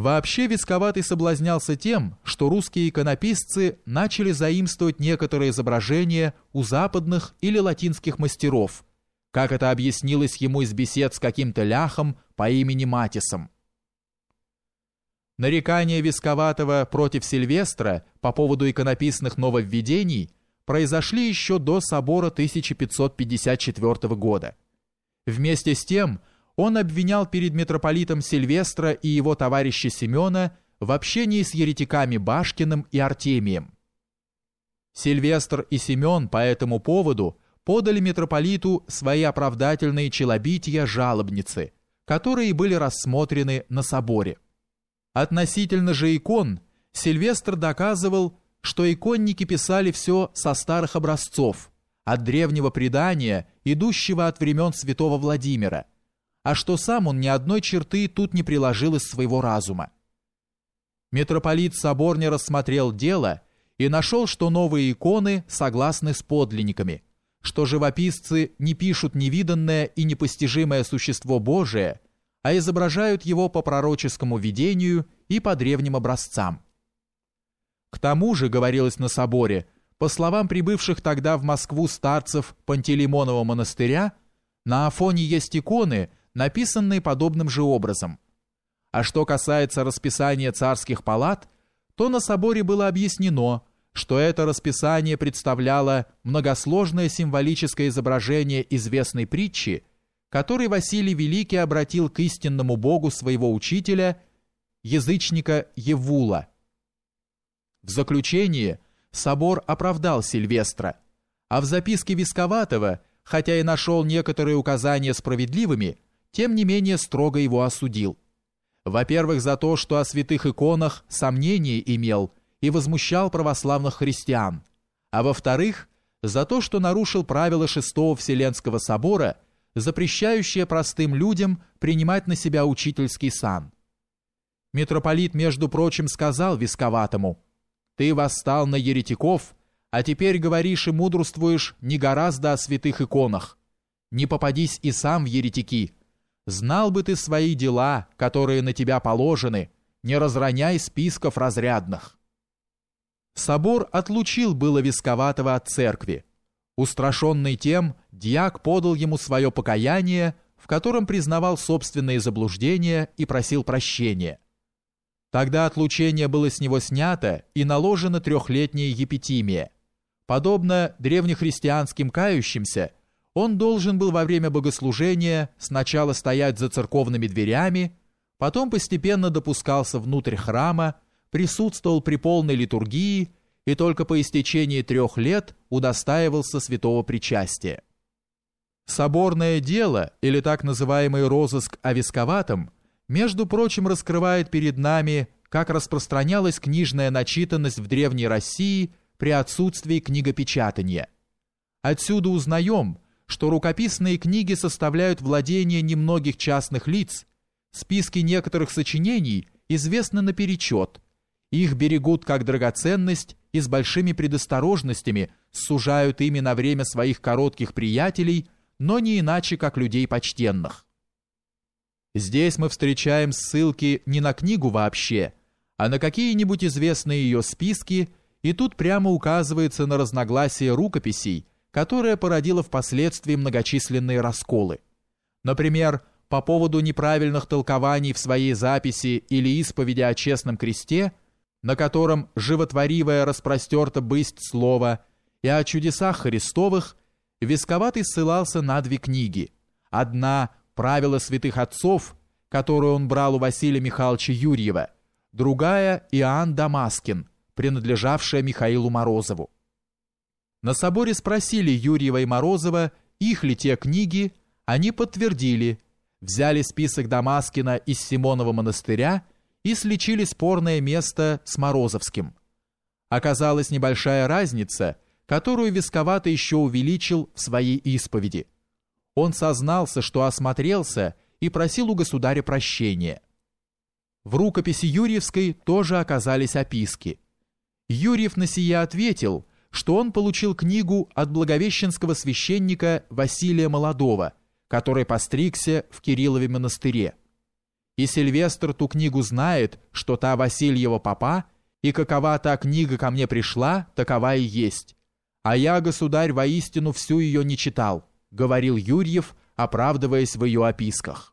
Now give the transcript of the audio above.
Вообще Висковатый соблазнялся тем, что русские иконописцы начали заимствовать некоторые изображения у западных или латинских мастеров, как это объяснилось ему из бесед с каким-то ляхом по имени Матисом. Нарекания Висковатого против Сильвестра по поводу иконописных нововведений произошли еще до собора 1554 года. Вместе с тем, он обвинял перед митрополитом Сильвестра и его товарища Семена в общении с еретиками Башкиным и Артемием. Сильвестр и Семен по этому поводу подали митрополиту свои оправдательные челобития жалобницы, которые были рассмотрены на соборе. Относительно же икон, Сильвестр доказывал, что иконники писали все со старых образцов, от древнего предания, идущего от времен святого Владимира, а что сам он ни одной черты тут не приложил из своего разума. Митрополит собор не рассмотрел дело и нашел, что новые иконы согласны с подлинниками, что живописцы не пишут невиданное и непостижимое существо Божие, а изображают его по пророческому видению и по древним образцам. К тому же, говорилось на соборе, по словам прибывших тогда в Москву старцев Пантелеймонова монастыря, на Афоне есть иконы – написанные подобным же образом. А что касается расписания царских палат, то на соборе было объяснено, что это расписание представляло многосложное символическое изображение известной притчи, которой Василий Великий обратил к истинному богу своего учителя, язычника Евула. В заключение собор оправдал Сильвестра, а в записке Висковатого, хотя и нашел некоторые указания справедливыми, тем не менее строго его осудил. Во-первых, за то, что о святых иконах сомнения имел и возмущал православных христиан, а во-вторых, за то, что нарушил правила Шестого Вселенского Собора, запрещающее простым людям принимать на себя учительский сан. Митрополит, между прочим, сказал Висковатому, «Ты восстал на еретиков, а теперь говоришь и мудрствуешь не гораздо о святых иконах. Не попадись и сам в еретики, Знал бы ты свои дела, которые на тебя положены, не разроняй списков разрядных. Собор отлучил было Висковатого от церкви. Устрашенный тем, дьяк подал ему свое покаяние, в котором признавал собственные заблуждения и просил прощения. Тогда отлучение было с него снято и наложено трехлетняя епитимия. Подобно древнехристианским кающимся – он должен был во время богослужения сначала стоять за церковными дверями, потом постепенно допускался внутрь храма, присутствовал при полной литургии и только по истечении трех лет удостаивался святого причастия. Соборное дело, или так называемый розыск о висковатом, между прочим, раскрывает перед нами, как распространялась книжная начитанность в Древней России при отсутствии книгопечатания. Отсюда узнаем, что рукописные книги составляют владение немногих частных лиц, списки некоторых сочинений известны наперечет, их берегут как драгоценность и с большими предосторожностями сужают ими на время своих коротких приятелей, но не иначе, как людей почтенных. Здесь мы встречаем ссылки не на книгу вообще, а на какие-нибудь известные ее списки, и тут прямо указывается на разногласие рукописей, которая породила впоследствии многочисленные расколы. Например, по поводу неправильных толкований в своей записи или исповеди о честном кресте, на котором животворивое распростерто бысть слова, и о чудесах Христовых, Висковатый ссылался на две книги. Одна «Правила святых отцов», которую он брал у Василия Михайловича Юрьева, другая «Иоанн Дамаскин», принадлежавшая Михаилу Морозову. На соборе спросили Юрьева и Морозова, их ли те книги, они подтвердили, взяли список Дамаскина из Симонова монастыря и сличили спорное место с Морозовским. Оказалась небольшая разница, которую Висковато еще увеличил в своей исповеди. Он сознался, что осмотрелся и просил у государя прощения. В рукописи Юрьевской тоже оказались описки. Юрьев на сие ответил – что он получил книгу от благовещенского священника Василия Молодого, который постригся в Кириллове монастыре. и Сильвестр ту книгу знает, что та Васильева папа, и какова та книга ко мне пришла, такова и есть. А я, государь, воистину всю ее не читал, говорил Юрьев, оправдываясь в ее описках.